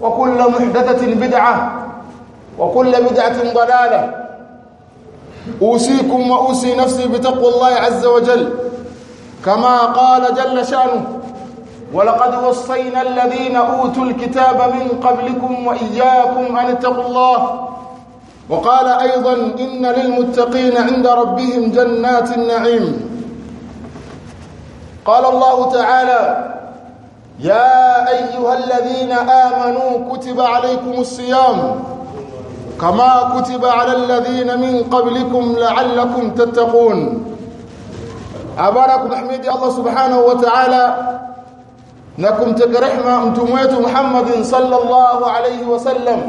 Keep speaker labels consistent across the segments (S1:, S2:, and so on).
S1: وكل محدثة بدعة وكل بدعة ضلالة. أوصيكم وأوصي نفسي بتقوى الله عز وجل. كما قال جل شأنه ولقد وصينا الذين أوتوا الكتاب من قبلكم وإياكم أن اتقوا الله وقال أيضا إن للمتقين عند ربهم جنات النعيم قال الله تعالى يا أيها الذين آمنوا كتب عليكم الصيام كما كتب على الذين من قبلكم لعلكم تتقون. ابارك محمد الله سبحانه وتعالى. نكم تكرحمة متموت محمد صلى الله عليه وسلم.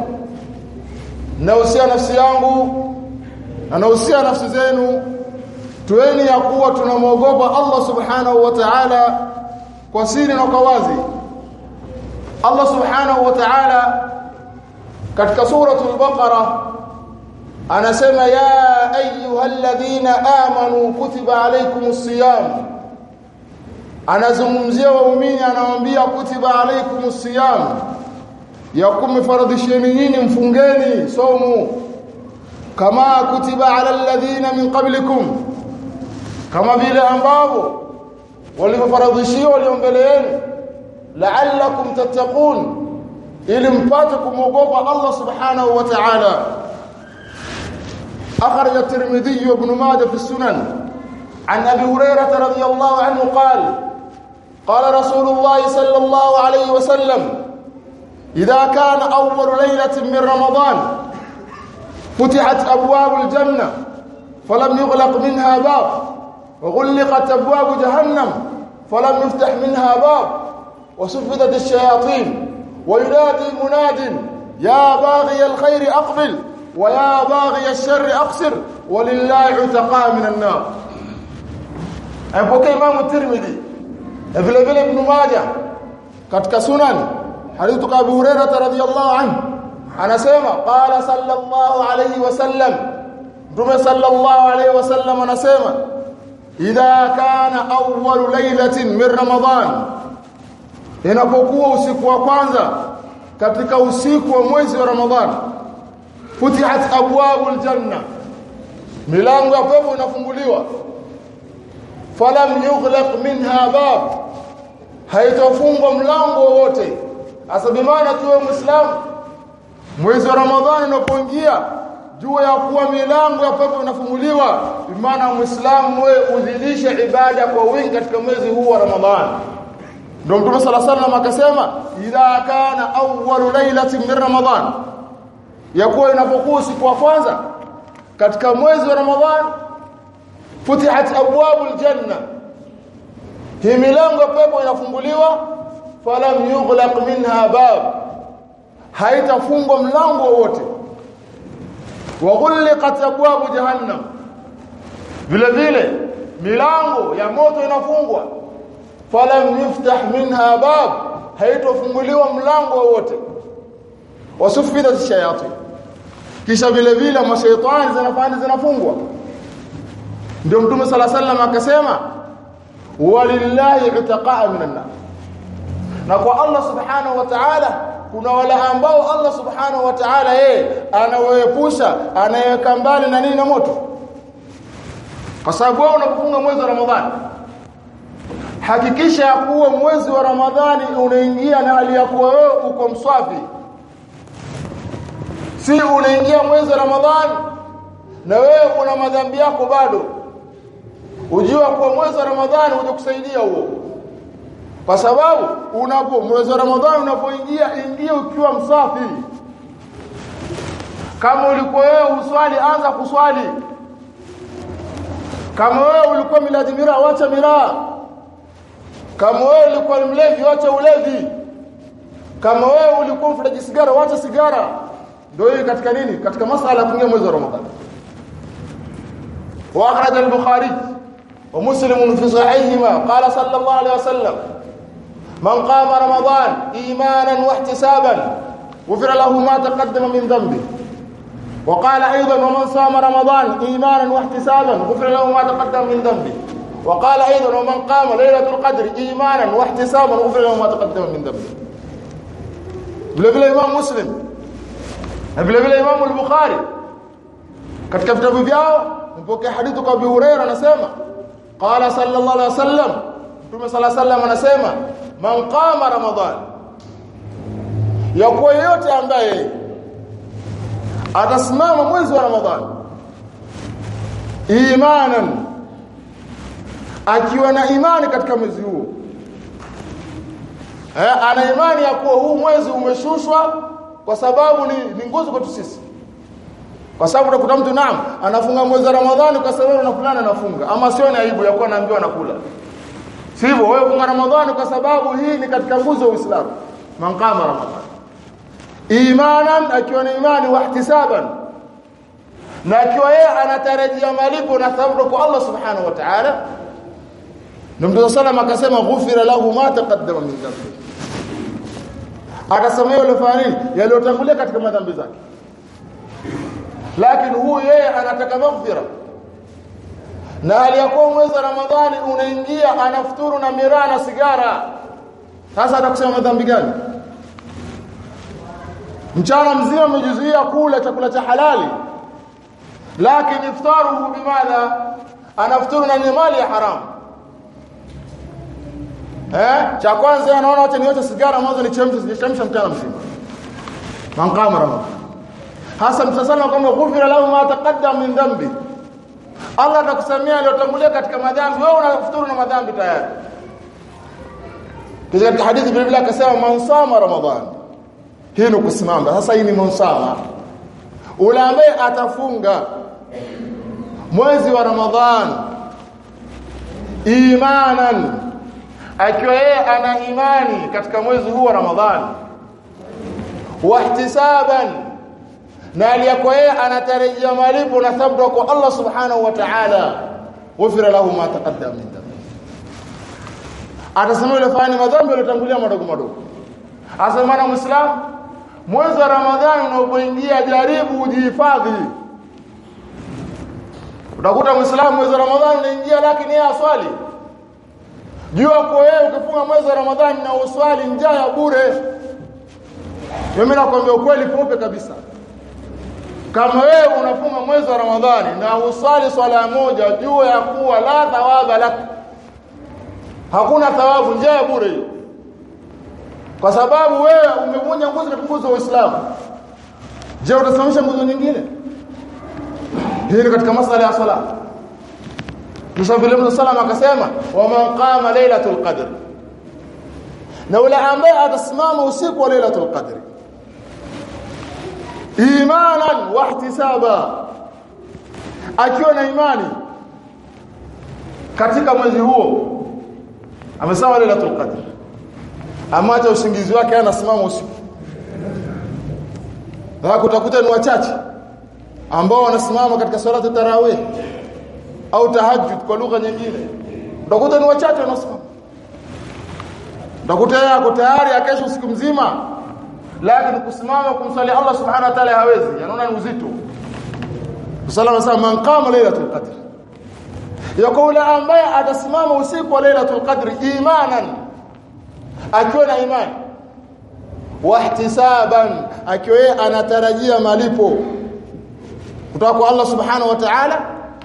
S1: نوصي نفسي yangu na nausi nafsi zenu tueni ya kuwa tunamuogopa Allah subhanahu wa ta'ala kwa siri na kwa wazi. Allah subhanahu wa ta'ala katika suratul baqara anasema ya ayyuhalladhina amanu kutiba alaykumus siyam. Anazungumzia waumini anawaambia kutiba alaykumus siyam. Ya kumifaradhisheni nyinyi mfungeni somu kama kutiba ala alladhina min qablikum. Kama vile ambavyo walivyofaradhishiwa walio yenu la'allakum tattaqun ili mpate kumwogopa Allah subhanahu wa ta'ala akhraj at-tirmidhi wa ibn majah fi sunan an abi hurairah radhiyallahu anhu qala qala rasulullah sallallahu alayhi wa sallam idha kana awwal laylatin min ramadan فتحت ابواب الجنه فلم يغلق منها باب وغلقت أبواب جهنم فلم يفتح منها باب وسفدت الشياطين وينادي مناد يا باغي الخير أقفل ويا باغي الشر أقصر ولله عتقاء من النار. أبوك امام الترمذي ابن ابن ابن ماجه. katika sunan hadithu ka Abu Hurairah radhiyallahu anhu anasema qala sallallahu alayhi wasallam dume sallallahu alayhi wasallam anasema idha kana awwal laylatin min ramadan inapokuwa usiku wa kwanza katika usiku wa mwezi wa ramadhan futihat abwabul janna milango ya pepo inafunguliwa falam yughlaq minha bab haitafungwa mlango wowote hasa bimaana tuwe muislamu mwezi wa ramadhani unapoingia jua ya kuwa milango ya pepo inafunguliwa maana muislamu wewe udhilishe ibada kwa wingi katika mwezi huu wa ramadhani. Ndio mtume sala sallam akasema idha kana awwalu lailatin min ramadan yakuwa inapokuwa siku wa kwanza katika mwezi wa ramadhani futihat abwabul janna. Hii milango ya pepo inafunguliwa falam yughlaq minha bab. Haitafungwa mlango wowote waghulqat abwabu jahannam. Vile vile milango ya moto inafungwa. Falam yuftah minha bab haitofunguliwa mlango wote wasufida shayatin. Kisha vile vile mashaitani zinafanya zinafungwa. Ndio mtume sala sallam akasema walillahi utaqaa minan na kwa Allah subhanahu wa ta'ala kuna wale ambao Allah subhanahu wa ta'ala yeye anawaepusha anaweka mbali na nini na moto. Kwa sababu wao unapofunga mwezi wa Ramadhani hakikisha kuwa mwezi wa Ramadhani unaingia na hali ya kuwa wewe uko mswafi. Si unaingia mwezi wa Ramadhani na wewe una madhambi yako bado. Ujua kuwa mwezi wa Ramadhani uje kusaidia huo kwa sababu unapo mwezi wa Ramadhani unapoingia ingia ukiwa msafi. Kama ulikuwa wewe uswali anza kuswali. Kama wewe ulikuwa miladi miraa wacha miraa. Kama wewe ulikuwa mlevi wacha ulevi. Kama wewe ulikuwa mfuraji sigara wacha sigara. Ndio hiyo katika nini? Katika masala ya kuingia mwezi wa Ramadhani. Wa akhraj al-bukhari wa muslim fi sahihima qala sallallahu alayhi wasallam من قام رمضان إيمانا واحتسابا غفر له ما تقدم من ذنبه. وقال أيضا ومن صام رمضان إيمانا واحتسابا غفر له ما تقدم من ذنبه. وقال أيضا ومن قام ليلة القدر إيمانا واحتسابا غفر له ما تقدم من ذنبه. بلا بلا إمام مسلم. بلا بلا إمام البخاري. كتب كتابه بيو مبوكي حديث أبي هريرة أنا قال صلى الله عليه وسلم. صلى الله عليه وسلم أنا man qama ramadan. Yakuwa yote ambaye atasimama mwezi wa ramadhani imanan akiwa na imani katika mwezi huo eh, ana imani ya kuwa huu mwezi umeshushwa kwa sababu ni, ni nguzo kwetu sisi. Kwa sababu utakuta mtu naam anafunga mwezi wa ramadhani kwa sababu na anafunga. Ama sio ni aibu ya kuwa anaambiwa anakula sivyo wewe funga ramadhani kwa sababu hii ni katika nguzo ya Uislamu man qama ramadhani imanan akiwa na imani wa ihtisaban na akiwa yeye anatarajia malipo na thawabu kwa Allah subhanahu wa ta'ala na Mtume sallam akasema ghufira lahu ma taqaddama min dhanbi atasamehewa yale nini yaliyotangulia katika madhambi zake lakini huyu yeye anataka maghfira na aliyakuwa mwezi wa Ramadhani unaingia anafuturu na miraa na sigara. Sasa atakusema madhambi gani? Mchana mzima amejizuia kula chakula cha halali. Lakini iftaruhu bimadha? Anafuturu na mali ya haramu eh? Cha kwanza anaona acha niache sigara mwanzo nichemshe sijachemsha mchana mzima. Man qama hasa mtasana kwamba ghufira lahu ma taqaddama min dhanbi Allah atakusamia aliyotangulia katika madhambi. Wewe unafuturu na madhambi tayari. Kisha katika hadithi vile akasema mansama ramadhan hii ni kusimama. Sasa hii ni mansama ule ambaye atafunga mwezi wa ramadhan imanan akiwa yeye ana imani katika mwezi huu wa ramadhan wahtisaban na aliyakuwa yeye anatarajia malipo na thabra kwa Allah subhanahu wa ta'ala. Wafira lahu ma taqaddama min dhanbi. Atasema yule fani madhambi yaliyotangulia madogo madogo. Asema na muislamu mwezi wa ramadhani unapoingia jaribu ujihifadhi. Utakuta muislamu mwezi wa ramadhani unaingia lakini yeye aswali. Jua kwa wewe ukifunga mwezi wa ramadhani na uswali njaa ya bure. Mimi nakwambia ukweli pope kabisa kama wewe unafunga mwezi wa ramadhani na usali swala moja jua ya kuwa la thawaba lak. Hakuna thawabu nje ya bure hiyo. Kwa sababu wewe umevunja nguzo na kufuzu Uislamu. Je utasimamisha nguzo nyingine? Hii ni katika masala ya sala Musa bin Musa salama akasema wa man qama lailatul qadr. Na ule ambaye atasimama usiku wa lailatul qadr imanan wa ihtisaba. Akiwa na imani katika mwezi huo amesawa lailatul qadr. Amacha usingizi wake anasimama usiku. Na kutakuta ni wachache ambao wanasimama katika salatu tarawih au tahajjud kwa lugha nyingine. Utakuta ni wachache wanasimama utakuta yeye ako tayari akesha usiku mzima lakini kusimama kumsali Allah subhanahu wa ta'ala hawezi. Anaona ni uzito. Sallallahu alayhi wasallam man qama laylatul qadr. Yakula ambaye atasimama usiku wa laylatul qadr imanan akiwa na imani. Wahtisaban akiwa anatarajia malipo. Kutoka kwa Allah subhanahu wa ta'ala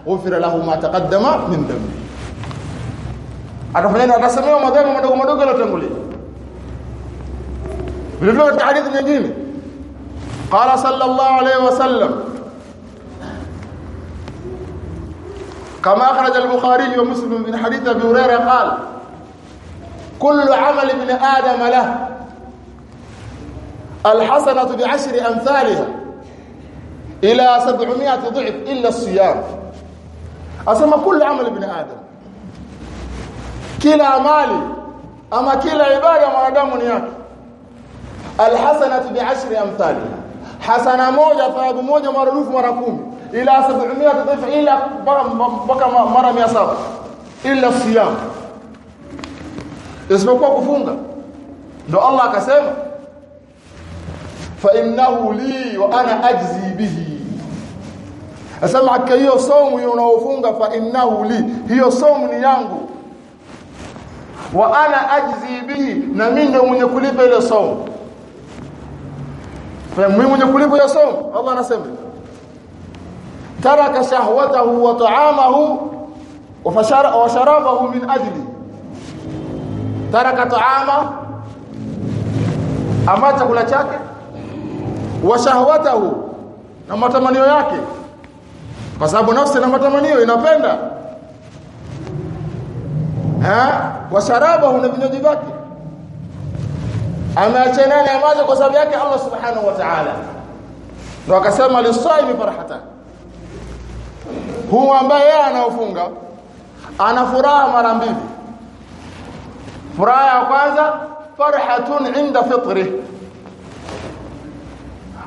S1: ufira lahu ma taqaddama min dhanbi. Atafanya atasemewa madhambi madogo madogo yaliyotangulia katika hadithi nyingine qala sallallahu alayhi wasallam كما أخرج البخاري ومسلم من حديث أبي هريرة قال كل عمل ابن آدم له الحسنة بعشر أمثالها إلى سبعمائة ضعف إلا الصيام. أسمى كل عمل ابن آدم. كلا مالي أما كلا عبادة مردام ياك alhasanatu bi'ashri amthaliha. Hasana moja thawabu moja maradufu mara kumi. Ila 700 dhaifu ila mpaka mara 700 ila siyam. Isipokuwa kufunga. Ndo Allah akasema fa innahu li wa ana ajzi bihi. Asema hiyo somu unaofunga fa innahu li. Hiyo somu ni yangu. Wa ana ajzi bihi. Na mimi ndio mwenye kulipa ile somu fa muhimu mwenye kulipo ya somo. Allah anasema. Taraka shahwatahu wa ta'amahu wa sharabahu min ajli. Taraka taama ama chakula chake. Wa shahwatahu na matamanio yake. Kwa sababu nafsi na matamanio inapenda. Ha? Wa sharabahu na vinywaji vyake ameachana na maji kwa sababu yake Allah subhanahu wa ta'ala. Ndio akasema lisaimi farhatan huwa ambaye yeye anaofunga ana furaha mara mbili. Furaha ya kwanza farhatun inda fitri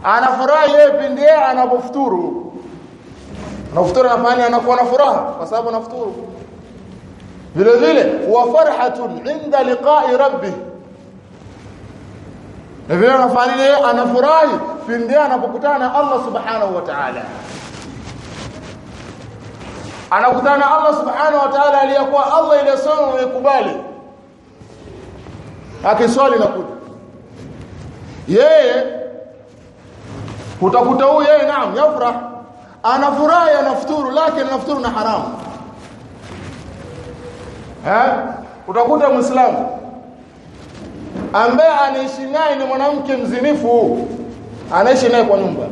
S1: ana furaha yeye pindi yeye anapofuturu. Anafuturu anafanya anakuwa na furaha kwa sababu anafuturu. Vile vile wa farhatun inda liqa'i rabbih na vile anafanya nini anafurahi pindi anapokutana na Allah subhanahu wa ta'ala. Anakutana na Allah subhanahu wa ta'ala aliyakuwa Allah ile somo amekubali. Akiswali na kuja yeye utakuta huyu yeye naam yafrah anafurahi anafuturu lakini anafuturu na haramu. Eh? Utakuta muislamu ambaye anaishi naye ni mwanamke mzinifu. Anaishi naye kwa nyumba.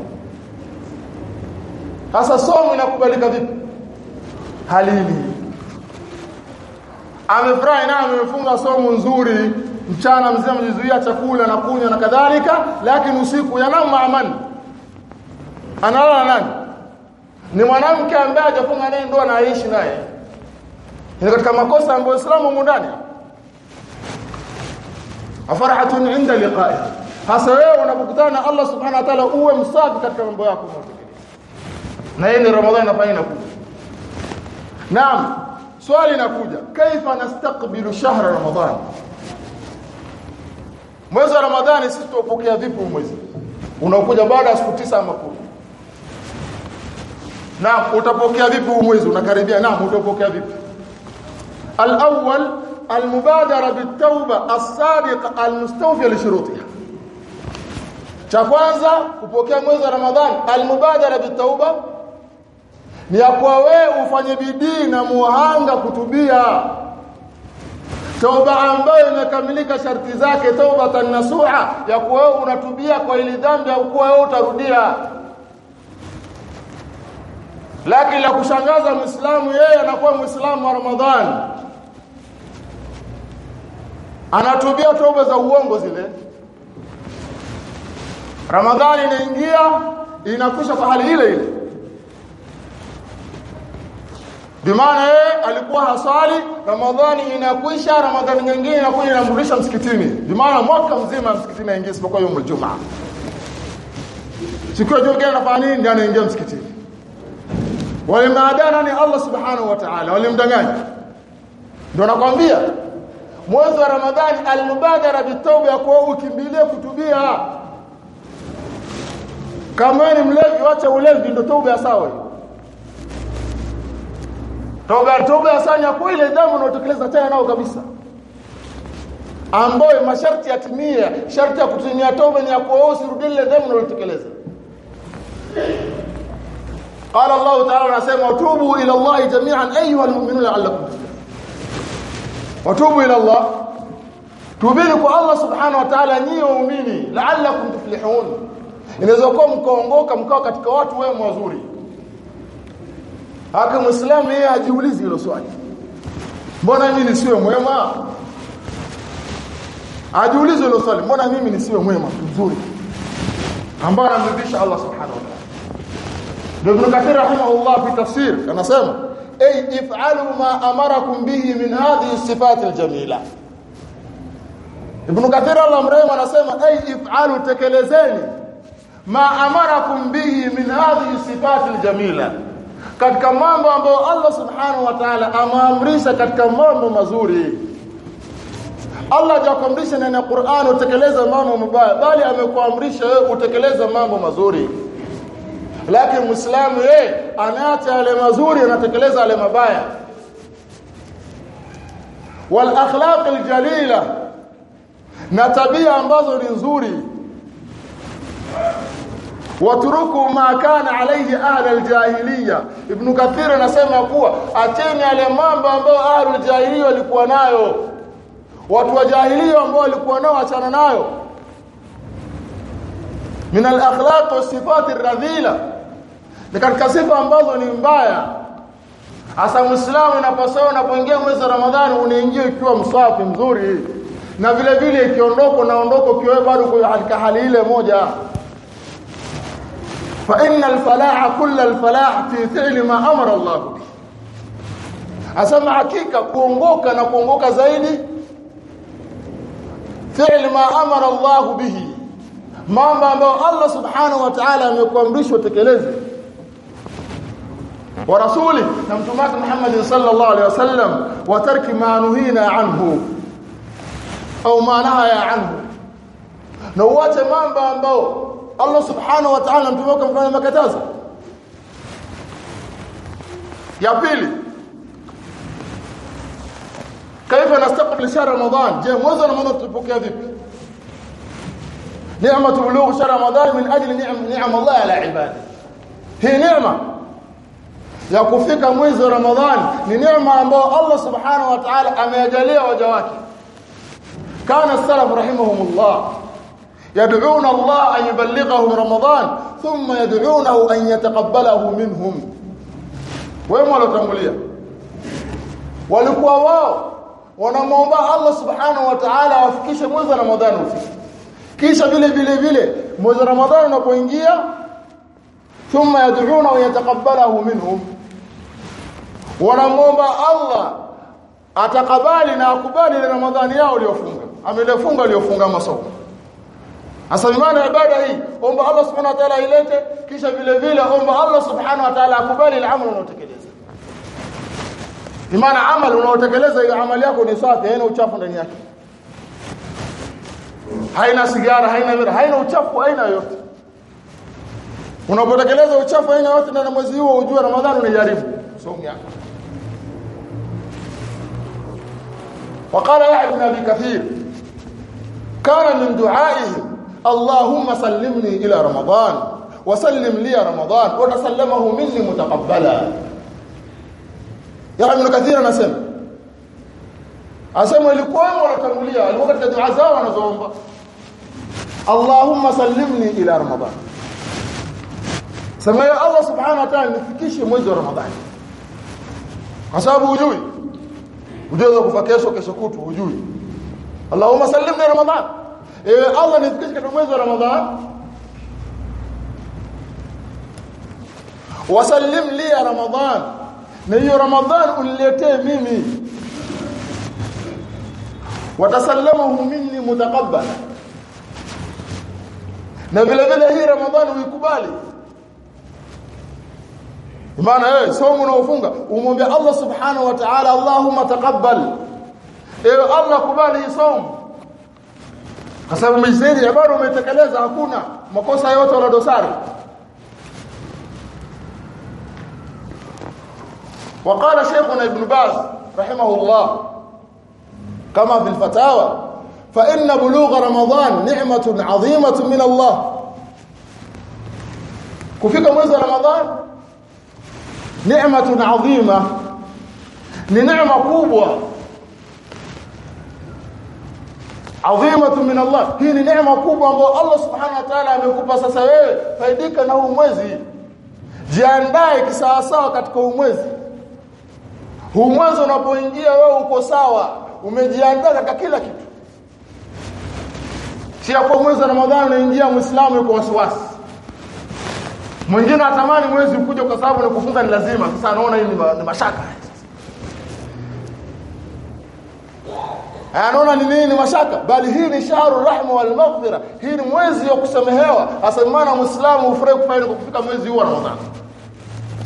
S1: Sasa somo inakubalika vipi? Halili. Amefurahi na amefunga somo nzuri. Mchana mzima mjizuia chakula na kunywa na kadhalika lakini usiku yanamu amani. Analala nani ni mwanamke ambaye hajafunga naye ndoa na aishi naye. Ni katika makosa ambayo Uislamu umo ndani afarahatun inda liqa'i. Hasa wewe unapokutana na Allah subhanahu wa ta'ala uwe msafi katika mambo yako na hii ni Ramadhani inafanya inakuja naam swali inakuja kaifa nastaqbilu shahra ramadhan mwezi wa ramadhani sisi tupokea vipi mwezi? Unakuja baada ya siku tisa ama kumi. Naam utapokea vipi mwezi? Unakaribia. Naam utapokea vipi? Al-awwal al-mubadara bit-tauba as-sadiqa al-mustawfiya li shurutiha cha kwanza kupokea mwezi wa ramadhani almubadara bitauba ni ya kwa wewe ufanye bidii na muhanga kutubia. Toba ambayo imekamilika sharti zake toba nasuha ya kuwa unatubia kwa ili dhambi au kuwa wewe utarudia. Lakini la kushangaza muislamu yeye anakuwa muislamu wa ramadhani anatubia toba za uongo zile. Ramadhani inaingia inakusha kwa hali ile. Ile bimaana yeye alikuwa hasali ramadhani inakwisha ramadhani nyingine inakuja inamrudisha msikitini. Bimaana mwaka mzima msikitini aingia isipokuwa yomo juma. Siku ya jumaa anafanya nini? Ndio anaingia msikitini. Walimdanganya ni Allah subhanahu wa ta'ala. Walimdanganya. Ndio nakwambia mwezi wa ramadhani almubadara bitauba kwa ukimbilie kutubia kama ni mlevi wacha ulevi ndio toba ya sawa hiyo toba toba yasanya kwa ile damu unaotekeleza tena nao kabisa ambayo masharti yatimia sharti ya kutimia toba ni ya kuwa usirudie ile damu unaotekeleza قال الله تعالى anasema tubu ila Allah jami'an ayuha almu'minuna la'allakum watubu ila Allah. Tubini kwa Allah subhanahu wa ta'ala nyie waumini la'allakum tuflihun. Inaweza kuwa mkaongoka mkawa katika watu wema wazuri. Haka muislamu yeye ajiulize hilo swali. Mbona mimi nisiwe mwema? Ajiulize hilo swali mbona mimi nisiwe mwema mzuri? Ambaye anamridhisha Allah subhanahu wa ta'ala. Ibn Kathir rahimahullah fi tafsir anasema ay if'alu ma amarakum bihi min hadhihi sifat aljamila. Ibn Kathir al-Amraym anasema ay if'alu tekelezeni. Ma amarakum bihi min hadhihi sifati aljamila. Katika mambo ambayo Allah subhanahu wa ta'ala amaamrisha katika mambo mazuri. Allah hajakuamrisha ndani ya Qur'an utekeleze mambo mabaya bali amekuamrisha wewe utekeleze mambo mazuri lakini muislamu yeye anaacha yale mazuri anatekeleza yale mabaya. Wal akhlaq al jalila na tabia ambazo ni nzuri. Watruku ma kana alayhi ahli aljahiliya ibn kathir anasema kuwa acheni yale mambo ambayo ahli aljahiliya walikuwa nayo. Watu wa jahiliya ambao walikuwa nao achana nayo min al-akhlaq wa sifat ar-radhila. Katika sifa ambazo ni mbaya. Hasa muislamu inapaswa unapoingia mwezi wa ramadhani unaingia ukiwa msafi mzuri. Na vile vile ikiondoka naondoko kiwe bado katika hali ile moja. Fa inna al-falaha kull al-falah fi fi'li ma amara Allah asema hakika kuongoka na kuongoka zaidi. Fi'li ma amara Allah bihi mambo ambayo Allah subhanahu wa ta'ala amekuamrishwa tekeleze wa rasuli na mtume Muhammad sallallahu alaihi wasallam wa tarki ma nuhina anhu au ma nahaya anhu. Na uache mambo ambayo Allah subhanahu wa ta'ala mtume wake mfano makataza ya pili kaifa nastaqbil shahr ramadan? Je mwezi wa ramadhan tupokea vipi نعمة بلوغ شهر رمضان من أجل نعم, نعم الله على عباده. هي نعمة. يا كفيك مويز رمضان لنعمة أنبوه الله سبحانه وتعالى أم يجلي وجواك. كان السلف رحمهم الله. يدعون الله أن يبلغه رمضان ثم يدعونه أن يتقبله منهم. وهم ولو ولكوا واو ونموبا الله سبحانه وتعالى وفكيش مويز رمضان وفكيش kisha vile vile vile mwezi ramadhani unapoingia thumma yad'una wa yataqabbalahu minhum. Wanamomba Allah atakabali na akubali ile ramadhani yao waliofunga amelefunga waliofunga masomo hasa maana ibada hii omba Allah subhanahu wa ta'ala ilete kisha vile vile omba Allah subhanahu wa ta'ala akubali ile amali unaotekeleza. Maana amali unaotekeleza hiyo amali yako ni safi haina uchafu ndani yake haina sigara haina mira haina uchafu haina yote unapotekeleza uchafu haina yote na mwezi huo ujue ramadhani unajaribu somo yako وقال يحيى بن ابي كثير كان من دعائهم اللهم سلمني الى رمضان وسلم لي رمضان وتسلمه مني متقبلا يحيى بن كثير anasema asema ilikuwa wanatangulia alikuwa katika dua zao wanazoomba Allahumma sallimni ila Ramadan. Sema ya Allah subhanahu wa ta'ala nifikishe mwezi wa Ramadhani. Kwa sababu hujui. Unaweza kufa kesho kesho kutu hujui. Allahumma sallimni Ramadan ewe Allah nifikishe katika mwezi wa Ramadhan. Wasallim li Ramadan na hiyo Ramadhan uniletee mimi. Watasallamahu minni mutaqabbala na vile vile hii Ramadhani uikubali maana wewe somo unaofunga umwambie Allah subhanahu wa ta'ala Allahumma taqabbal ewe Allah kubali hii somo kwa sababu mizeni ya bado umetekeleza hakuna makosa yote wala dosari وقال شيخنا ابن باز رحمه الله كما في الفتاوى fa inna bulugha ramadhan ni'matun 'azimatun min Allah. Kufika mwezi wa ramadhan ni'matun 'azima ni nima kubwa. 'azimatun min Allah. Hii ni neema kubwa ambayo Allah subhanahu wa ta'ala amekupa sasa wewe. Faidika na huu mwezi. Jiandae kisawasawa katika huu mwezi. Huu mwezi unapoingia wewe uko sawa. Umejiandaa katika kila kitu si kwa mwezi wa Ramadhani unaingia muislamu yuko wasiwasi. Mwingine atamani mwezi ukuje kwa sababu ni kufunga ni lazima. Sasa anaona hii ni mashaka. Anaona ni nini mashaka? Bali hii ni shahru rahma wal maghfira. Hii ni mwezi wa kusamehewa. Asemana muislamu ufurahi kufanya kufika mwezi huu wa ramadhani.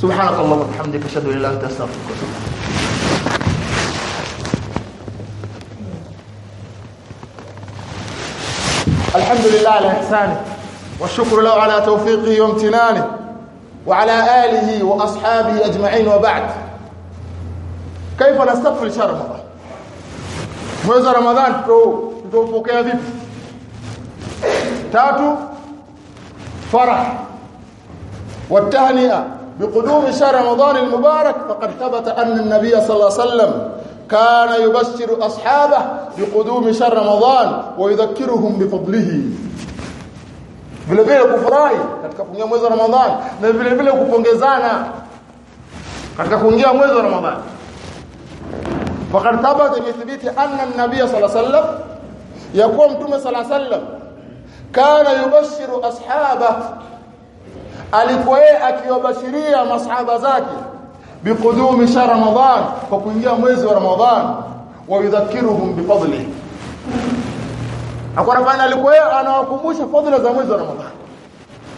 S1: Subhanallahi wa bihamdika ashhadu an la ilaha illa anta astaghfiruka wa atubu الحمد لله على إحسانه والشكر له على توفيقه وامتنانه وعلى آله وأصحابه أجمعين وبعد. كيف نستقبل شهر رمضان؟ mwezi wa ramadhani tutaupokea vipi tatu farah والتهنئة بقدوم شهر رمضان المبارك فقد ثبت أن النبي صلى الله عليه وسلم كان يبشر اصحابه بقدوم شهر رمضان ويذكرهم بفضله vile vile kufurahi katika kuingia mwezi wa Ramadhani na vile vile kupongezana katika kuingia mwezi wa Ramadhani بثبيت ان النبي صلى الله عليه وسلم يقوم متى صلى الله عليه وسلم كان يبشر اصحابه alikuwa yeye akiwabashiria masahaba zake biqudumi shahr ramadhan kwa kuingia mwezi wa ramadhan wa yudhakiruhum bifadli. Akwa rabbana alikuwa anawakumbusha fadhila za mwezi wa ramadhan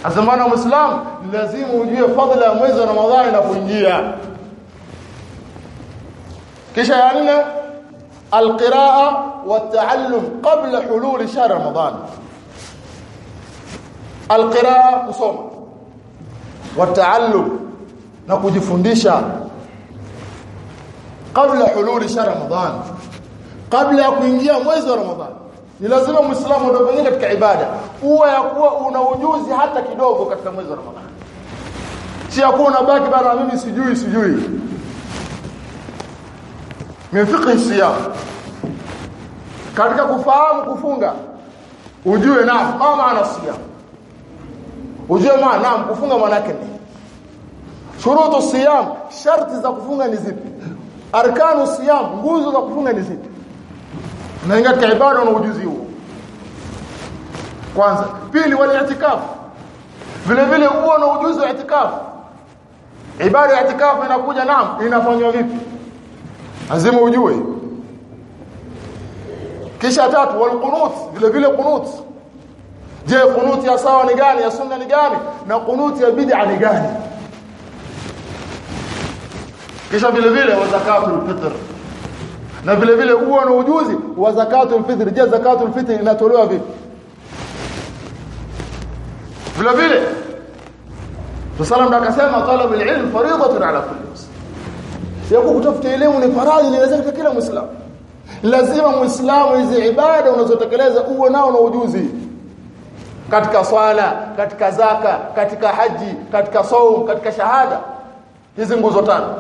S1: azamana muislam lazima ujue fadhila ya mwezi wa ramadhan inapoingia. Kisha ya nne alqiraa wataallum qabla hulul shahr ramadhan. Alqiraa kusoma. Wataallum na kujifundisha kabla hululi shahr ramadan kabla ya kuingia mwezi wa ramadhan. Ni lazima muislamu ndio katika ibada. Uwe ya kuwa una ujuzi hata kidogo katika mwezi wa ramadhan. Si ya kuwa unabaki bana mimi sijui sijui. Mifiqhi siyam katika kufahamu kufunga ujue na ma maana siyam ujue maana kufunga maana yake ni shurutu siyam sharti za kufunga ni zipi? Arkanu siyam nguzo za kufunga ni zipi? Na katika ibada na ujuzi huo. Kwanza. Pili wal i'tikaf. Vile vile huo na ujuzi wa i'tikaf. Ibada ya i'tikaf inakuja naam inafanywa vipi? Lazima ujue. Kisha tatu wal qunut vile vile qunut. Je qunut ya sawa ni gani ya sunna ni gani? Na qunut ya bid'a ni gani kisha vile vile wa zakatul fitr na vile vile huo na ujuzi wa zakatul fitr je zakatul fitr inatolewa vipi? Vile vile Rasulullah akasema talab alilm fariidatun ala kulli muslim. Yako kutafuta elimu ni faradhi ni lazima kila muislamu. Lazima muislamu hizi ibada unazotekeleza uwe nao na ujuzi. Katika swala katika zaka katika haji katika saum katika shahada. Hizi nguzo tano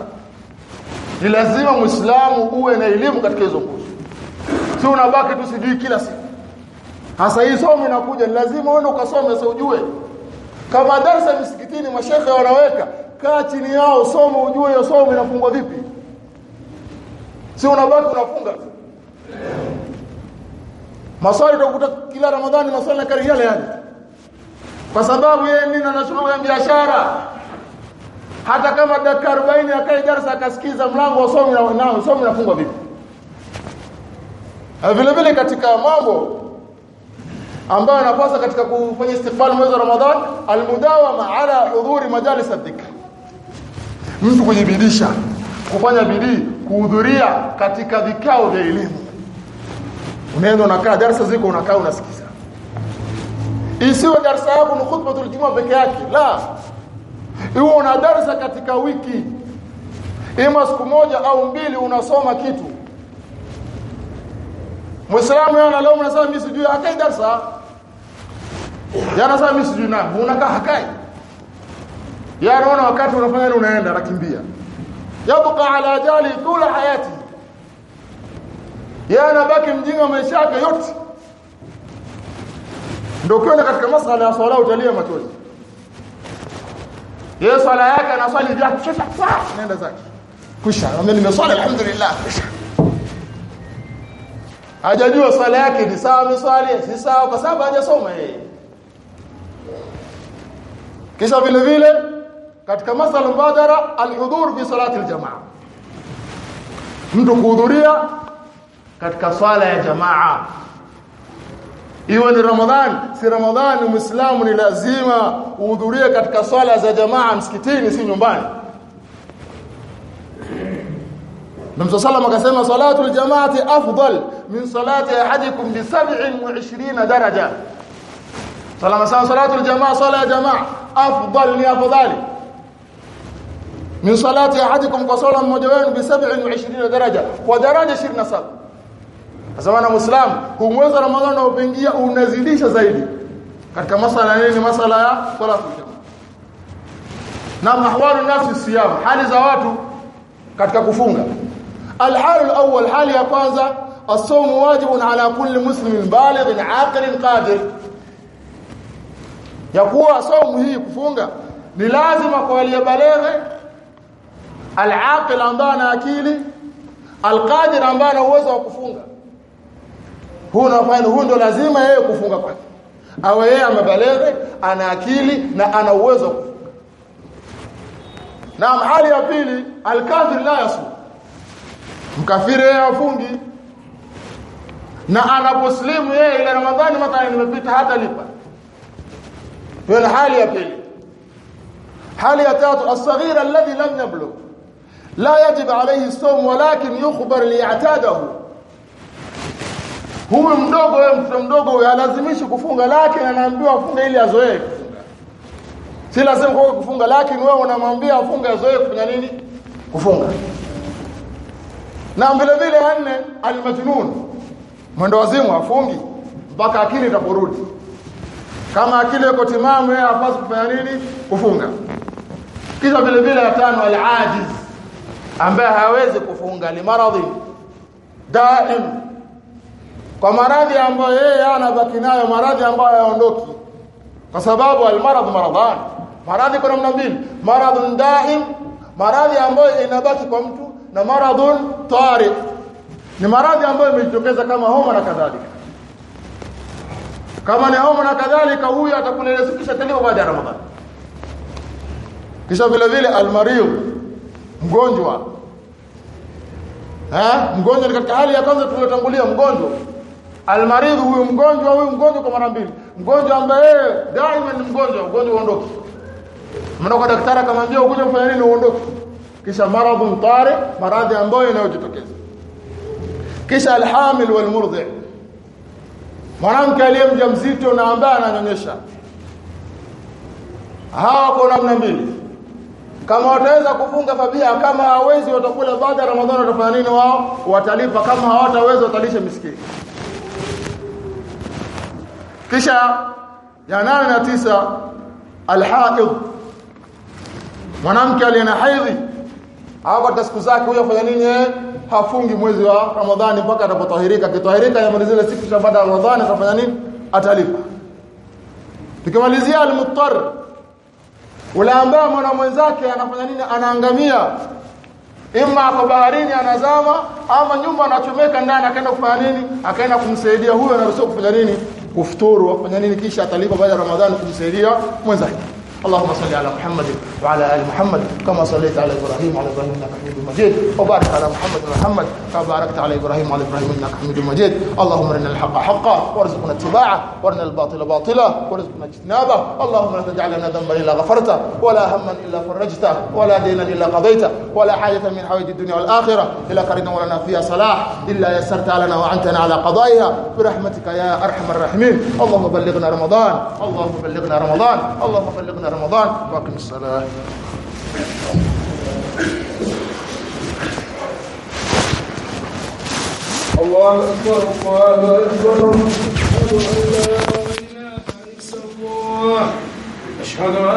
S1: ni lazima muislamu uwe na elimu katika hizo nguzo si unabaki tu sijui kila siku. Hasa hii somo inakuja ni lazima uende ukasome sasa ujue. Kama darasa msikitini mashekhe wanaweka kaa chini yao somo ujue hiyo somo inafungwa vipi. Si unabaki unafunga maswali utakuta kila ramadhani maswali karibia yale kwa sababu yeye nini anashughulika biashara hata kama dakika 40 akae darasa akasikiza mlango wa somo na nao somo nafungwa vipi? Vile vile katika mambo ambayo anapaswa katika kufanya istiqbal mwezi wa Ramadhan almudawama ala hudhuri majalis adhikr mtu kujibidisha kufanya bidii kuhudhuria katika vikao vya elimu. Unaenda unakaa darasa ziko unakaa unasikiza. Isiwe darasa yako ni khutbatul jumaa peke yake la iwe una darasa katika wiki. Ima siku moja au mbili unasoma kitu. Muislamu yana leo unasema mimi sijui hakai darasa. Yana sasa mimi sijui na unakaa hakai. Yanaona wakati unafanya nini unaenda nakimbia yabqa ala jali tula hayati. Yana baki mjinga maisha yake yote. Ndio kwenda katika masala ya swala utalia machozi yeye swala yake anaswali bila kushasha nenda zake. Kusha. Mimi nimeswali alhamdulillah. Kusha. Hajajua swala yake ni sawa ameswali si sawa kwa sababu hajasoma yeye. Kisha vile vile katika masala mbadara alhudhur fi salati aljamaa mtu kuhudhuria katika swala ya jamaa iwe ni ramadhani si ramadhani muislamu ni lazima uhudhurie katika swala za jamaa msikitini si nyumbani. Mtume sallam akasema salatu aljamaati afdal min salati ahadikum bi 27 daraja. Salama sana salatu aljamaa sala ya jamaa afdal ni afdali. Min salati ahadikum kwa sala mmoja wenu bi 27 daraja kwa daraja 27 Nasema na Muislamu, huu mwezi wa Ramadhani unaoingia unazidisha zaidi. Katika masala nini? Masala ya salatu na mahwaru nafsi siyam hali za watu katika kufunga. Alhalu alawwal hali ya kwanza as-sawm wajibun ala kulli muslimin balighin aqilin qadir. Ya kuwa saumu hii kufunga ni lazima kwa aliyebaleghe alaqil ambaye ana akili alqadir ambaye ana uwezo wa kufunga huu nafanya huu ndo lazima yeye kufunga kwake. Awe yeye amebaleghe ana akili na ana uwezo na hali ya pili al-kafir la yasu. Mkafiri yeye afungi na anaposlimu yeye ile ramadhani mathalan imepita hata lipa hiyo ni hali ya pili. Hali ya tatu as-saghir alladhi lam yablugh. La yajib alayhi as-sawm walakin yukhbar li'tadahu huyu mdogo wewe mtoto mdogo alazimishi kufunga na anaambiwa afunge ili azoee. Si lazima kwa kufunga lakini wewe unamwambia afunge azoee kufanya nini? Kufunga. Na vile vile nne almajnun. Mwendo wazimu afungi mpaka akili itaporudi. Kama akili iko timamu yeye hapaswi kufanya nini? Kufunga. Kisha vile vile ya tano alajiz ambaye hawezi kufunga limaradhi daim kwa maradhi ambayo yeye anabaki nayo maradhi ambayo hayaondoki. Kwa sababu almaradhu maradhan. Maradhi kuna namna mbili. Maradhun daim maradhi ambayo inabaki kwa mtu na maradhun tari ni maradhi ambayo imejitokeza kama homa na kadhalika. Kama ni homa na kadhalika huyu atakulelezekisha tena baada ya ramadhani. Kisha vile vile almarid mgonjwa. Eh mgonjwa ni katika hali ya kwanza tuliyotangulia mgonjwa almarid huyu mgonjwa huyu mgonjwa kwa mara mbili. Mgonjwa ambaye daima ni mgonjwa mgonjwa uondoke mnako daktari akamwambia ukuje kufanya nini uondoke. Kisha maradhu mtari maradhi ambayo yanayojitokeza kisha alhamil walmurdhi mwanamke aliye mjamzito na ambaye ananyonyesha. Hawa kwa namna mbili. Kama wataweza kufunga fabia kama hawezi watakula baada ya ramadhani watafanya nini wao? Watalipa. Kama hawataweza watalisha miskini kisha ya nane na tisa alhaid. Mwanamke aliye na haidhi hapo siku zake huyo afanya nini hafungi mwezi wa Ramadhani mpaka atapotahirika. Kitahirika ya zile siku za baada ya Ramadhani atafanya nini? Atalipa. Tukimalizia almuttar ule ambaye mwana mwenzake anafanya nini? Anaangamia. Ima kwa baharini anazama ama nyumba anachomeka ndani akaenda kufanya nini? Akaenda kumsaidia huyo anaruhusiwa kufanya nini kufuturu afanya nini kisha atalipa baada ya Ramadhani kumsaidia mwenzake اللهم صل على محمد وعلى آل محمد كما صليت على إبراهيم وعلى إبراهيم إنك حميد مجيد. وبارك على محمد ومحمد كما باركت على إبراهيم وعلى إبراهيم إنك حميد مجيد. اللهم أرنا الحق حقا وارزقنا اتباعه وارنا الباطل باطلا وارزقنا اجتنابه. اللهم لا تجعل لنا ذنبا إلا غفرته ولا هما إلا فرجته ولا دينا إلا قضيته ولا حاجة من حوائج الدنيا والآخرة. الا قرنا ولنا فيها صلاح. إلا يسرتها لنا وعنتنا على قضائها. برحمتك يا أرحم الراحمين. اللهم بلغنا رمضان. اللهم بلغنا رمضان. اللهم بلغنا رمضان. واقم الصلاة.
S2: الله أكبر الله أكبر أشهد أن لا إله إلا الله. أشهد أن